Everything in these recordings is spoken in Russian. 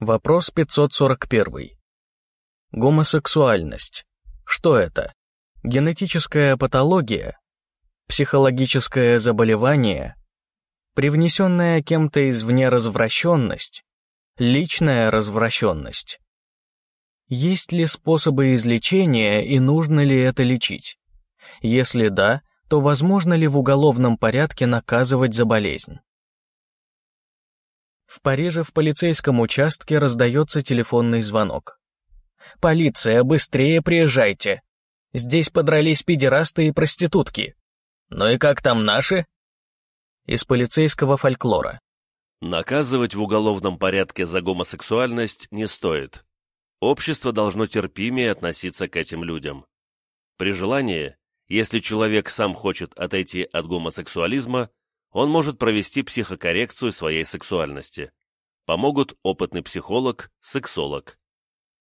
Вопрос 541. Гомосексуальность. Что это? Генетическая патология? Психологическое заболевание? Привнесенная кем-то извне развращенность? Личная развращенность? Есть ли способы излечения и нужно ли это лечить? Если да, то возможно ли в уголовном порядке наказывать за болезнь? В Париже в полицейском участке раздается телефонный звонок. «Полиция, быстрее приезжайте! Здесь подрались педерасты и проститутки. Ну и как там наши?» Из полицейского фольклора. Наказывать в уголовном порядке за гомосексуальность не стоит. Общество должно терпимее относиться к этим людям. При желании, если человек сам хочет отойти от гомосексуализма, он может провести психокоррекцию своей сексуальности. Помогут опытный психолог, сексолог.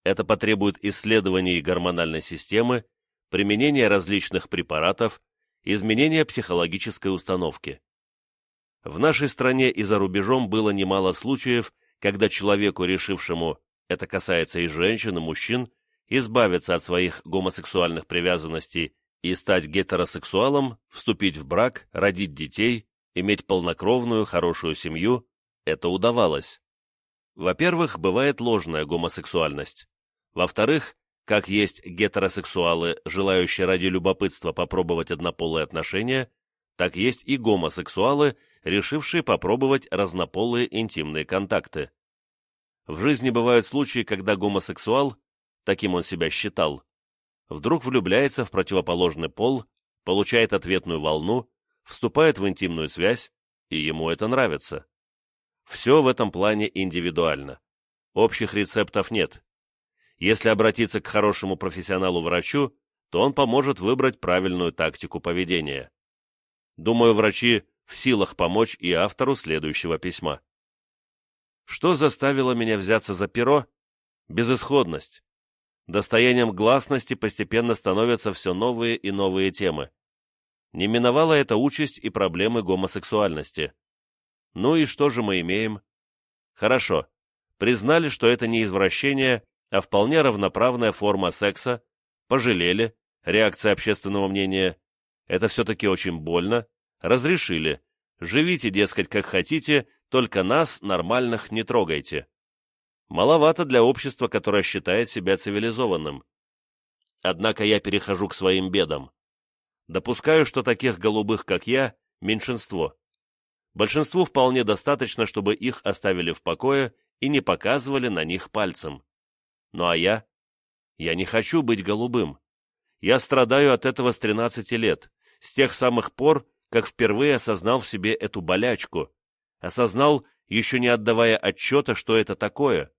Это потребует исследований гормональной системы, применения различных препаратов, изменения психологической установки. В нашей стране и за рубежом было немало случаев, когда человеку, решившему, это касается и женщин, и мужчин, избавиться от своих гомосексуальных привязанностей и стать гетеросексуалом, вступить в брак, родить детей, иметь полнокровную, хорошую семью, это удавалось. Во-первых, бывает ложная гомосексуальность. Во-вторых, как есть гетеросексуалы, желающие ради любопытства попробовать однополые отношения, так есть и гомосексуалы, решившие попробовать разнополые интимные контакты. В жизни бывают случаи, когда гомосексуал, таким он себя считал, вдруг влюбляется в противоположный пол, получает ответную волну, вступает в интимную связь, и ему это нравится. Все в этом плане индивидуально. Общих рецептов нет. Если обратиться к хорошему профессионалу-врачу, то он поможет выбрать правильную тактику поведения. Думаю, врачи в силах помочь и автору следующего письма. Что заставило меня взяться за перо? Безысходность. Достоянием гласности постепенно становятся все новые и новые темы. Не миновала эта участь и проблемы гомосексуальности. Ну и что же мы имеем? Хорошо, признали, что это не извращение, а вполне равноправная форма секса, пожалели, реакция общественного мнения, это все-таки очень больно, разрешили, живите, дескать, как хотите, только нас, нормальных, не трогайте. Маловато для общества, которое считает себя цивилизованным. Однако я перехожу к своим бедам. Допускаю, что таких голубых, как я, меньшинство. Большинству вполне достаточно, чтобы их оставили в покое и не показывали на них пальцем. Ну а я? Я не хочу быть голубым. Я страдаю от этого с 13 лет, с тех самых пор, как впервые осознал в себе эту болячку, осознал, еще не отдавая отчета, что это такое,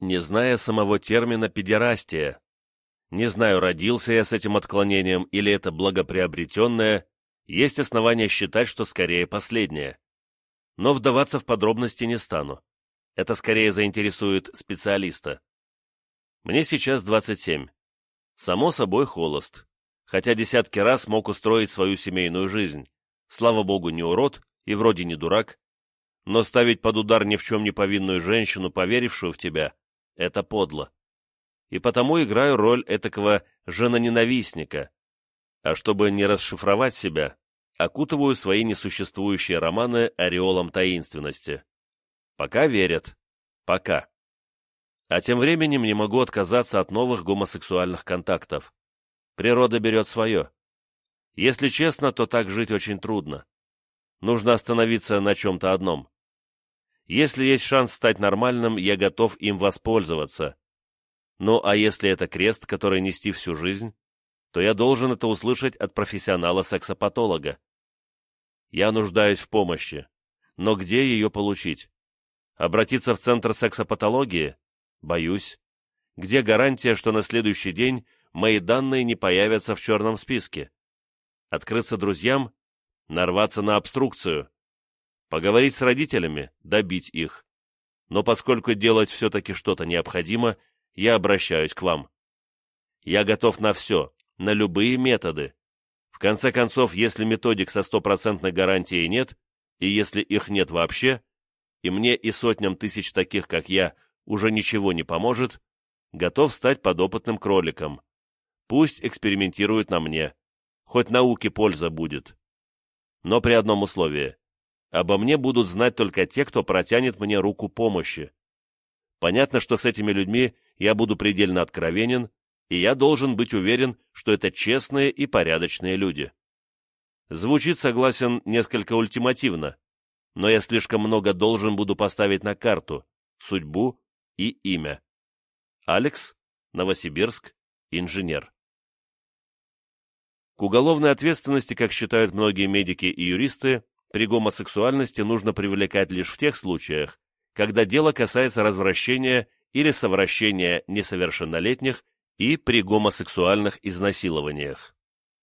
не зная самого термина «педерастия», не знаю, родился я с этим отклонением или это благоприобретенное, есть основания считать, что скорее последнее. Но вдаваться в подробности не стану. Это скорее заинтересует специалиста. Мне сейчас 27. Само собой холост. Хотя десятки раз мог устроить свою семейную жизнь. Слава богу, не урод и вроде не дурак. Но ставить под удар ни в чем не повинную женщину, поверившую в тебя, это подло и потому играю роль этакого женоненавистника. А чтобы не расшифровать себя, окутываю свои несуществующие романы ореолом таинственности. Пока верят. Пока. А тем временем не могу отказаться от новых гомосексуальных контактов. Природа берет свое. Если честно, то так жить очень трудно. Нужно остановиться на чем-то одном. Если есть шанс стать нормальным, я готов им воспользоваться. Ну, а если это крест, который нести всю жизнь, то я должен это услышать от профессионала-сексопатолога. Я нуждаюсь в помощи, но где ее получить? Обратиться в центр сексопатологии? Боюсь. Где гарантия, что на следующий день мои данные не появятся в черном списке? Открыться друзьям? Нарваться на обструкцию? Поговорить с родителями? Добить их? Но поскольку делать все-таки что-то необходимо, я обращаюсь к вам. Я готов на все, на любые методы. В конце концов, если методик со стопроцентной гарантией нет, и если их нет вообще, и мне и сотням тысяч таких, как я, уже ничего не поможет, готов стать подопытным кроликом. Пусть экспериментируют на мне, хоть науке польза будет. Но при одном условии. Обо мне будут знать только те, кто протянет мне руку помощи. Понятно, что с этими людьми я буду предельно откровенен, и я должен быть уверен, что это честные и порядочные люди. Звучит, согласен, несколько ультимативно, но я слишком много должен буду поставить на карту, судьбу и имя. Алекс, Новосибирск, инженер. К уголовной ответственности, как считают многие медики и юристы, при гомосексуальности нужно привлекать лишь в тех случаях, когда дело касается развращения или совращения несовершеннолетних и при гомосексуальных изнасилованиях.